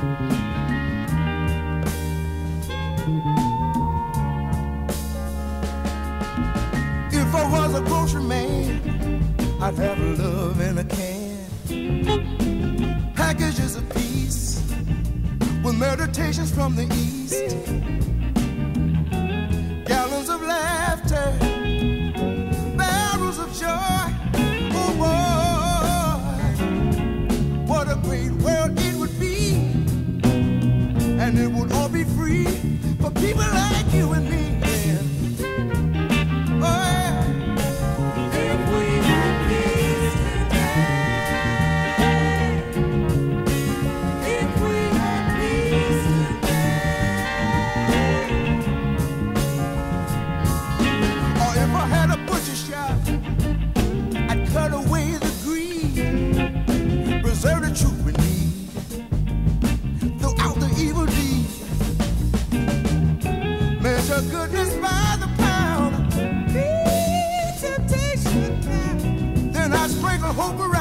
If I was a grocery man, I'd have love in a can. Packages of peace with meditations from the east. Gallons of laughter a shot. I'd cut away the greed, preserve the truth we need, throw out the evil deed, measure goodness by the pound, temptation. Then I sprinkle hope around.